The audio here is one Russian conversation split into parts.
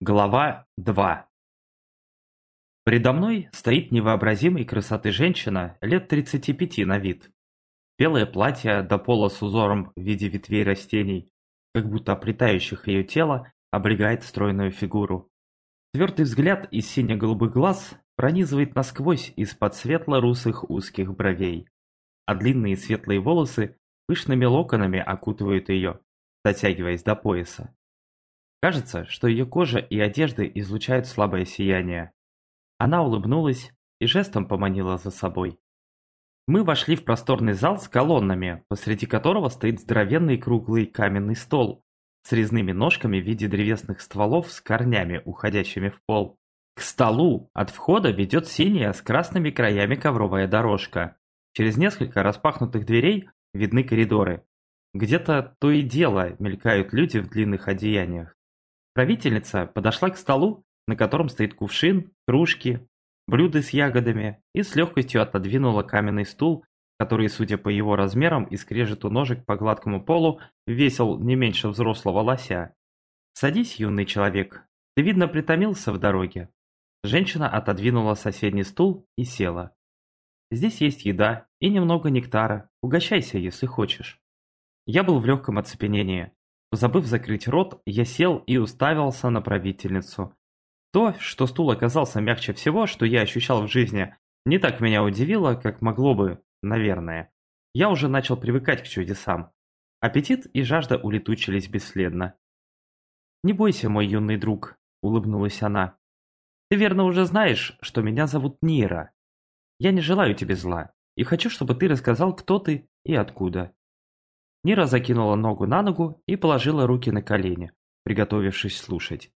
Глава 2 Предо мной стоит невообразимой красоты женщина лет 35 на вид. Белое платье до пола с узором в виде ветвей растений, как будто оплетающих ее тело, облегает стройную фигуру. Твердый взгляд из сине-голубых глаз пронизывает насквозь из-под светло-русых узких бровей, а длинные светлые волосы пышными локонами окутывают ее, дотягиваясь до пояса. Кажется, что ее кожа и одежды излучают слабое сияние. Она улыбнулась и жестом поманила за собой. Мы вошли в просторный зал с колоннами, посреди которого стоит здоровенный круглый каменный стол с резными ножками в виде древесных стволов с корнями, уходящими в пол. К столу от входа ведет синяя с красными краями ковровая дорожка. Через несколько распахнутых дверей видны коридоры. Где-то то и дело мелькают люди в длинных одеяниях. Правительница подошла к столу, на котором стоит кувшин, кружки, блюда с ягодами, и с легкостью отодвинула каменный стул, который, судя по его размерам и скрежету ножек по гладкому полу, весил не меньше взрослого лося. «Садись, юный человек. Ты, видно, притомился в дороге». Женщина отодвинула соседний стул и села. «Здесь есть еда и немного нектара. Угощайся, если хочешь». Я был в легком оцепенении. Забыв закрыть рот, я сел и уставился на правительницу. То, что стул оказался мягче всего, что я ощущал в жизни, не так меня удивило, как могло бы, наверное. Я уже начал привыкать к чудесам. Аппетит и жажда улетучились бесследно. «Не бойся, мой юный друг», — улыбнулась она. «Ты верно уже знаешь, что меня зовут Нира. Я не желаю тебе зла и хочу, чтобы ты рассказал, кто ты и откуда. Нира закинула ногу на ногу и положила руки на колени, приготовившись слушать.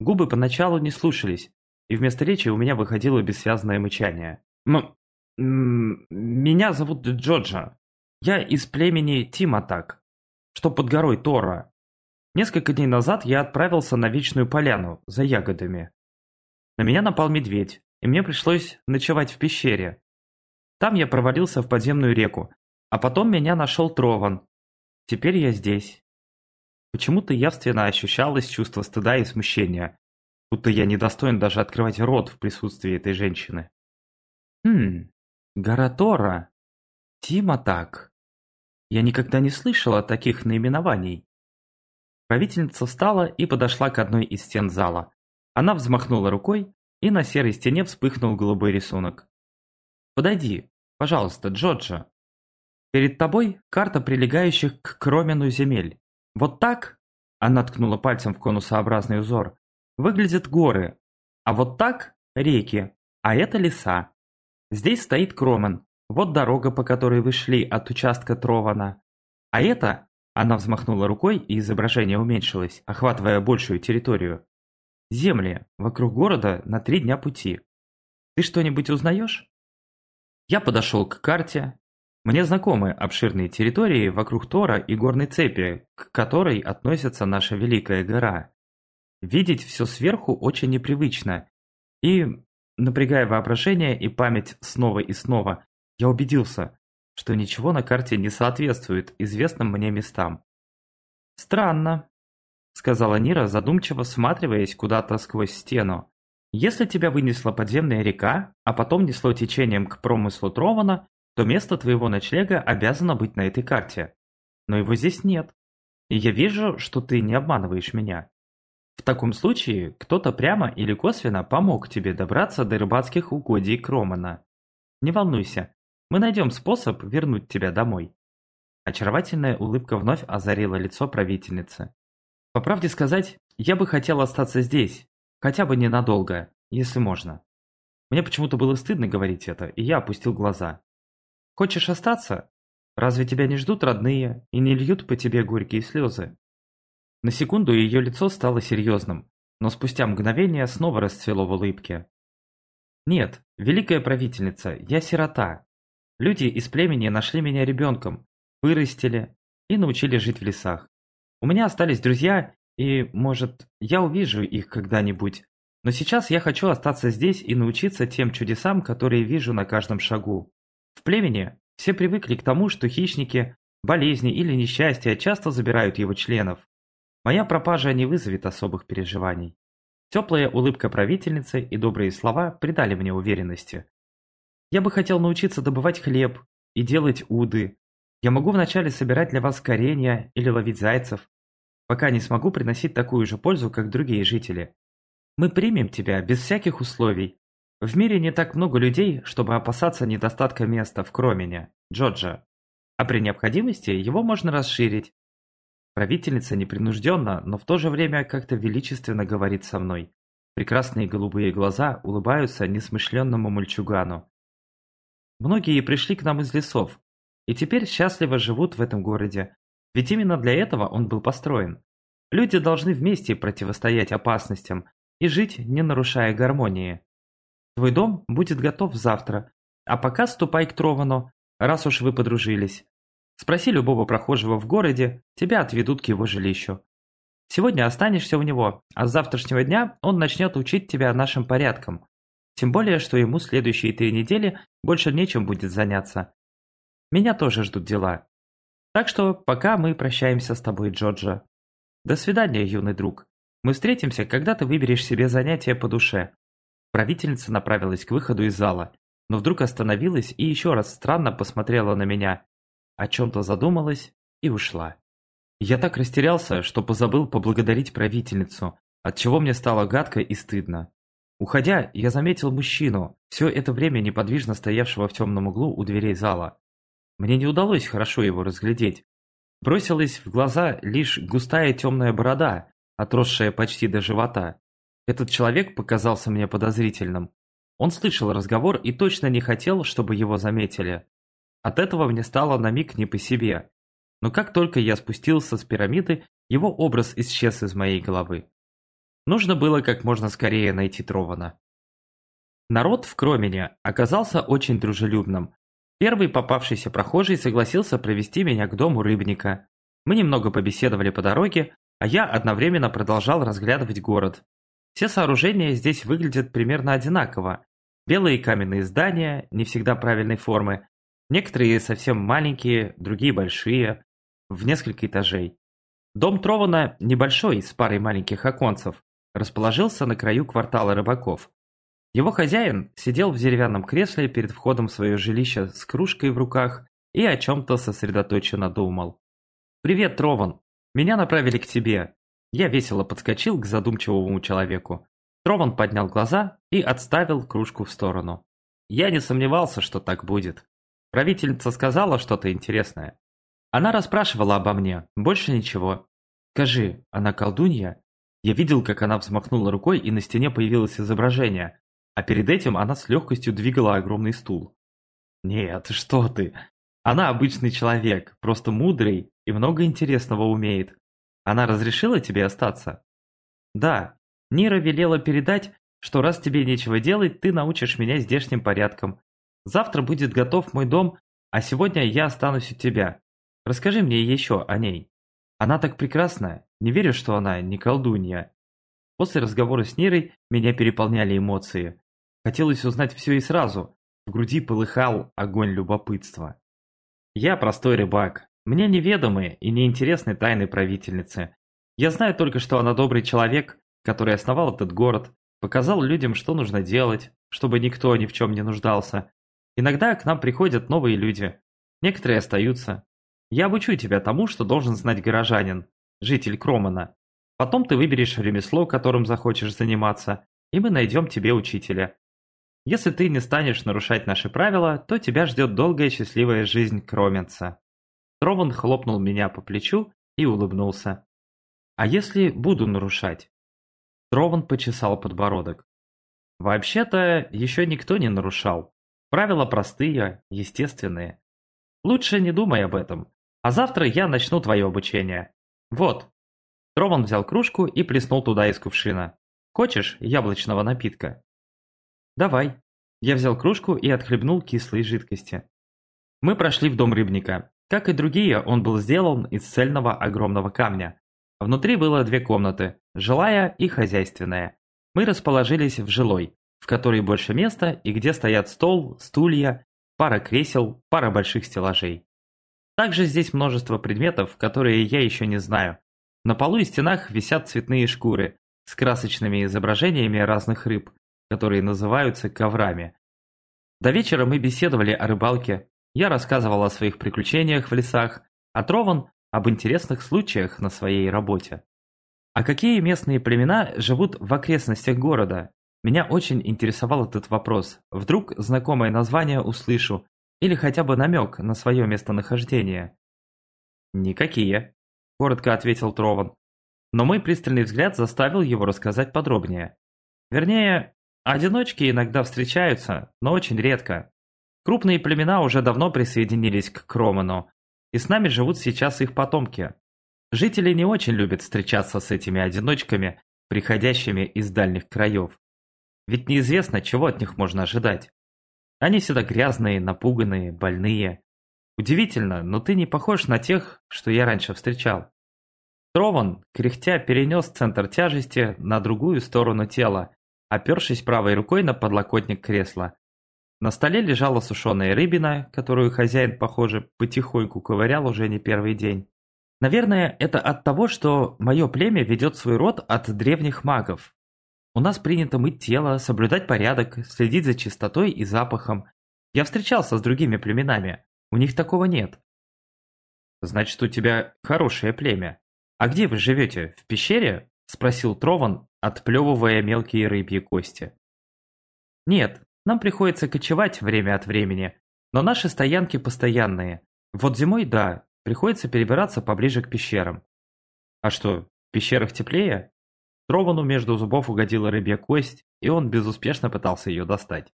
Губы поначалу не слушались, и вместо речи у меня выходило бессвязное мычание. «М... меня зовут Джоджа. Я из племени Тиматак, что под горой Тора. Несколько дней назад я отправился на Вечную Поляну за ягодами. На меня напал медведь, и мне пришлось ночевать в пещере. Там я провалился в подземную реку, а потом меня нашел Трован. Теперь я здесь. Почему-то явственно ощущалось чувство стыда и смущения, будто я недостоин даже открывать рот в присутствии этой женщины. Хм, гора Тора. Тима так. Я никогда не слышала таких наименований. Правительница встала и подошла к одной из стен зала. Она взмахнула рукой, и на серой стене вспыхнул голубой рисунок. «Подойди, пожалуйста, Джоджа», Перед тобой карта прилегающих к Кромену земель. Вот так, она ткнула пальцем в конусообразный узор, выглядят горы, а вот так реки, а это леса. Здесь стоит Кромен, вот дорога, по которой вы шли от участка Трована. А это, она взмахнула рукой, и изображение уменьшилось, охватывая большую территорию. Земли вокруг города на три дня пути. Ты что-нибудь узнаешь? Я подошел к карте, мне знакомы обширные территории вокруг Тора и горной цепи, к которой относится наша Великая гора. Видеть все сверху очень непривычно. И, напрягая воображение и память снова и снова, я убедился, что ничего на карте не соответствует известным мне местам. «Странно», — сказала Нира, задумчиво всматриваясь куда-то сквозь стену. «Если тебя вынесла подземная река, а потом несло течением к промыслу Трована, то место твоего ночлега обязано быть на этой карте. Но его здесь нет. И я вижу, что ты не обманываешь меня. В таком случае, кто-то прямо или косвенно помог тебе добраться до рыбацких угодий Кромана. Не волнуйся, мы найдем способ вернуть тебя домой. Очаровательная улыбка вновь озарила лицо правительницы. По правде сказать, я бы хотел остаться здесь, хотя бы ненадолго, если можно. Мне почему-то было стыдно говорить это, и я опустил глаза. Хочешь остаться? Разве тебя не ждут родные и не льют по тебе горькие слезы? На секунду ее лицо стало серьезным, но спустя мгновение снова расцвело в улыбке. Нет, великая правительница, я сирота. Люди из племени нашли меня ребенком, вырастили и научили жить в лесах. У меня остались друзья, и, может, я увижу их когда-нибудь. Но сейчас я хочу остаться здесь и научиться тем чудесам, которые вижу на каждом шагу. В племени все привыкли к тому, что хищники, болезни или несчастья часто забирают его членов. Моя пропажа не вызовет особых переживаний. Теплая улыбка правительницы и добрые слова придали мне уверенности. Я бы хотел научиться добывать хлеб и делать уды. Я могу вначале собирать для вас коренья или ловить зайцев, пока не смогу приносить такую же пользу, как другие жители. Мы примем тебя без всяких условий. В мире не так много людей, чтобы опасаться недостатка места в Кромене, Джорджа. А при необходимости его можно расширить. Правительница непринужденно, но в то же время как-то величественно говорит со мной. Прекрасные голубые глаза улыбаются несмышленному мальчугану. Многие пришли к нам из лесов, и теперь счастливо живут в этом городе, ведь именно для этого он был построен. Люди должны вместе противостоять опасностям и жить, не нарушая гармонии. Твой дом будет готов завтра, а пока ступай к Тровану, раз уж вы подружились. Спроси любого прохожего в городе, тебя отведут к его жилищу. Сегодня останешься у него, а с завтрашнего дня он начнет учить тебя нашим порядкам. Тем более, что ему следующие три недели больше нечем будет заняться. Меня тоже ждут дела. Так что пока мы прощаемся с тобой, Джорджа. До свидания, юный друг. Мы встретимся, когда ты выберешь себе занятие по душе. Правительница направилась к выходу из зала, но вдруг остановилась и еще раз странно посмотрела на меня о чем-то задумалась и ушла. Я так растерялся, что позабыл поблагодарить правительницу, от чего мне стало гадко и стыдно. Уходя, я заметил мужчину, все это время неподвижно стоявшего в темном углу у дверей зала. Мне не удалось хорошо его разглядеть. Бросилась в глаза лишь густая темная борода, отросшая почти до живота. Этот человек показался мне подозрительным. Он слышал разговор и точно не хотел, чтобы его заметили. От этого мне стало на миг не по себе. Но как только я спустился с пирамиды, его образ исчез из моей головы. Нужно было как можно скорее найти Трована. Народ в Кромене оказался очень дружелюбным. Первый попавшийся прохожий согласился провести меня к дому рыбника. Мы немного побеседовали по дороге, а я одновременно продолжал разглядывать город. Все сооружения здесь выглядят примерно одинаково. Белые каменные здания, не всегда правильной формы, Некоторые совсем маленькие, другие большие, в несколько этажей. Дом Трована небольшой, с парой маленьких оконцев, расположился на краю квартала рыбаков. Его хозяин сидел в деревянном кресле перед входом в свое жилище с кружкой в руках и о чем-то сосредоточенно думал. «Привет, Трован! Меня направили к тебе!» Я весело подскочил к задумчивому человеку. Трован поднял глаза и отставил кружку в сторону. Я не сомневался, что так будет. Правительница сказала что-то интересное. Она расспрашивала обо мне, больше ничего. Скажи, она колдунья? Я видел, как она взмахнула рукой, и на стене появилось изображение, а перед этим она с легкостью двигала огромный стул. Нет, что ты. Она обычный человек, просто мудрый и много интересного умеет. Она разрешила тебе остаться? Да. Нира велела передать, что раз тебе нечего делать, ты научишь меня здешним порядкам, Завтра будет готов мой дом, а сегодня я останусь у тебя. Расскажи мне еще о ней. Она так прекрасна, не верю, что она не колдунья. После разговора с Нирой меня переполняли эмоции. Хотелось узнать все и сразу. В груди полыхал огонь любопытства. Я простой рыбак. Мне неведомы и неинтересны тайны правительницы. Я знаю только, что она добрый человек, который основал этот город, показал людям, что нужно делать, чтобы никто ни в чем не нуждался, Иногда к нам приходят новые люди. Некоторые остаются. Я обучу тебя тому, что должен знать горожанин, житель Кромана. Потом ты выберешь ремесло, которым захочешь заниматься, и мы найдем тебе учителя. Если ты не станешь нарушать наши правила, то тебя ждет долгая счастливая жизнь Кроменца. Трован хлопнул меня по плечу и улыбнулся. А если буду нарушать? Трован почесал подбородок. Вообще-то, еще никто не нарушал. Правила простые, естественные. Лучше не думай об этом. А завтра я начну твое обучение. Вот. Трован взял кружку и плеснул туда из кувшина. Хочешь яблочного напитка? Давай. Я взял кружку и отхлебнул кислой жидкости. Мы прошли в дом рыбника. Как и другие, он был сделан из цельного огромного камня. Внутри было две комнаты, жилая и хозяйственная. Мы расположились в жилой, в которой больше места и где стоят стол, стулья, пара кресел, пара больших стеллажей. Также здесь множество предметов, которые я еще не знаю. На полу и стенах висят цветные шкуры с красочными изображениями разных рыб, которые называются коврами. До вечера мы беседовали о рыбалке, я рассказывал о своих приключениях в лесах, а Трован об интересных случаях на своей работе. А какие местные племена живут в окрестностях города? Меня очень интересовал этот вопрос. Вдруг знакомое название услышу или хотя бы намек на свое местонахождение. «Никакие», – коротко ответил Трован. Но мой пристальный взгляд заставил его рассказать подробнее. Вернее, одиночки иногда встречаются, но очень редко. Крупные племена уже давно присоединились к Кроману, и с нами живут сейчас их потомки. Жители не очень любят встречаться с этими одиночками, приходящими из дальних краев. Ведь неизвестно, чего от них можно ожидать. Они всегда грязные, напуганные, больные. Удивительно, но ты не похож на тех, что я раньше встречал. Трован, кряхтя, перенес центр тяжести на другую сторону тела, опершись правой рукой на подлокотник кресла. На столе лежала сушеная рыбина, которую хозяин, похоже, потихоньку ковырял уже не первый день. Наверное, это от того, что мое племя ведет свой род от древних магов, у нас принято мыть тело, соблюдать порядок, следить за чистотой и запахом. Я встречался с другими племенами. У них такого нет. Значит, у тебя хорошее племя. А где вы живете? В пещере? Спросил Трован, отплевывая мелкие рыбьи кости. Нет, нам приходится кочевать время от времени, но наши стоянки постоянные. Вот зимой, да, приходится перебираться поближе к пещерам. А что, в пещерах теплее? Тровану между зубов угодила рыбья кость, и он безуспешно пытался ее достать.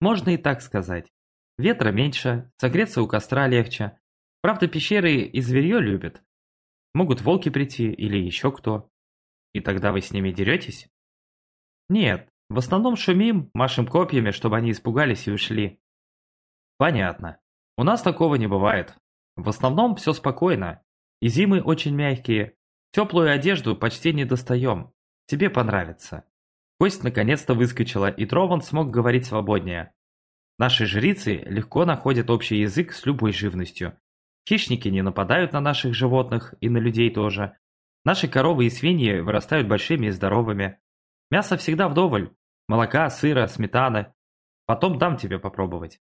Можно и так сказать. Ветра меньше, согреться у костра легче. Правда, пещеры и зверье любят. Могут волки прийти или еще кто. И тогда вы с ними деретесь? Нет, в основном шумим, машем копьями, чтобы они испугались и ушли. Понятно. У нас такого не бывает. В основном все спокойно. И зимы очень мягкие, Теплую одежду почти не достаем. Тебе понравится. Кость наконец-то выскочила, и Трован смог говорить свободнее. Наши жрицы легко находят общий язык с любой живностью. Хищники не нападают на наших животных и на людей тоже. Наши коровы и свиньи вырастают большими и здоровыми. Мясо всегда вдоволь. Молока, сыра, сметаны. Потом дам тебе попробовать.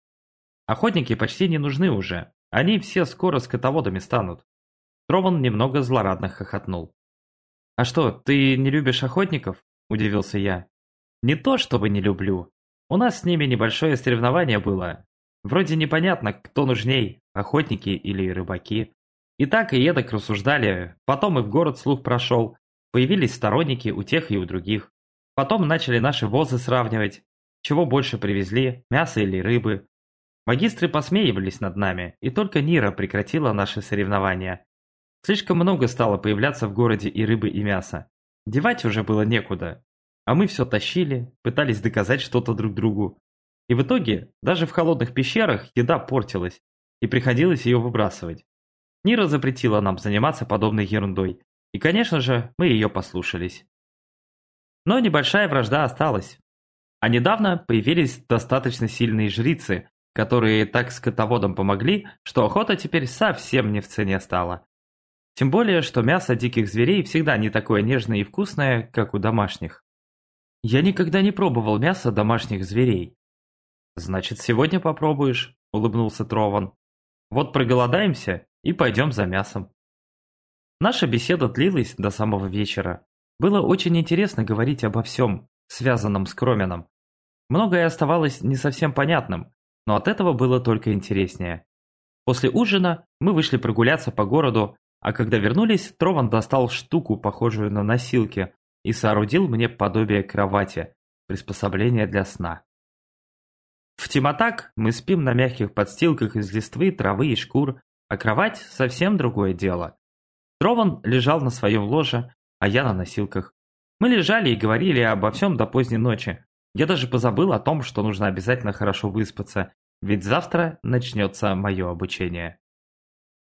Охотники почти не нужны уже. Они все скоро скотоводами станут. Трован немного злорадно хохотнул. «А что, ты не любишь охотников?» – удивился я. «Не то, чтобы не люблю. У нас с ними небольшое соревнование было. Вроде непонятно, кто нужней, охотники или рыбаки. И так и едок рассуждали, потом и в город слух прошел. Появились сторонники у тех и у других. Потом начали наши возы сравнивать. Чего больше привезли, мясо или рыбы. Магистры посмеивались над нами, и только Нира прекратила наши соревнования. Слишком много стало появляться в городе и рыбы, и мяса. Девать уже было некуда. А мы все тащили, пытались доказать что-то друг другу. И в итоге, даже в холодных пещерах еда портилась, и приходилось ее выбрасывать. Нира запретила нам заниматься подобной ерундой, и, конечно же, мы ее послушались. Но небольшая вражда осталась. А недавно появились достаточно сильные жрицы, которые так скотоводам помогли, что охота теперь совсем не в цене стала. Тем более, что мясо диких зверей всегда не такое нежное и вкусное, как у домашних. Я никогда не пробовал мясо домашних зверей. Значит, сегодня попробуешь, улыбнулся Трован. Вот проголодаемся и пойдем за мясом. Наша беседа длилась до самого вечера. Было очень интересно говорить обо всем, связанном с Кроменом. Многое оставалось не совсем понятным, но от этого было только интереснее. После ужина мы вышли прогуляться по городу а когда вернулись, Трован достал штуку, похожую на носилки, и соорудил мне подобие кровати, приспособление для сна. В Тиматак мы спим на мягких подстилках из листвы, травы и шкур, а кровать – совсем другое дело. Трован лежал на своем ложе, а я на носилках. Мы лежали и говорили обо всем до поздней ночи. Я даже позабыл о том, что нужно обязательно хорошо выспаться, ведь завтра начнется мое обучение.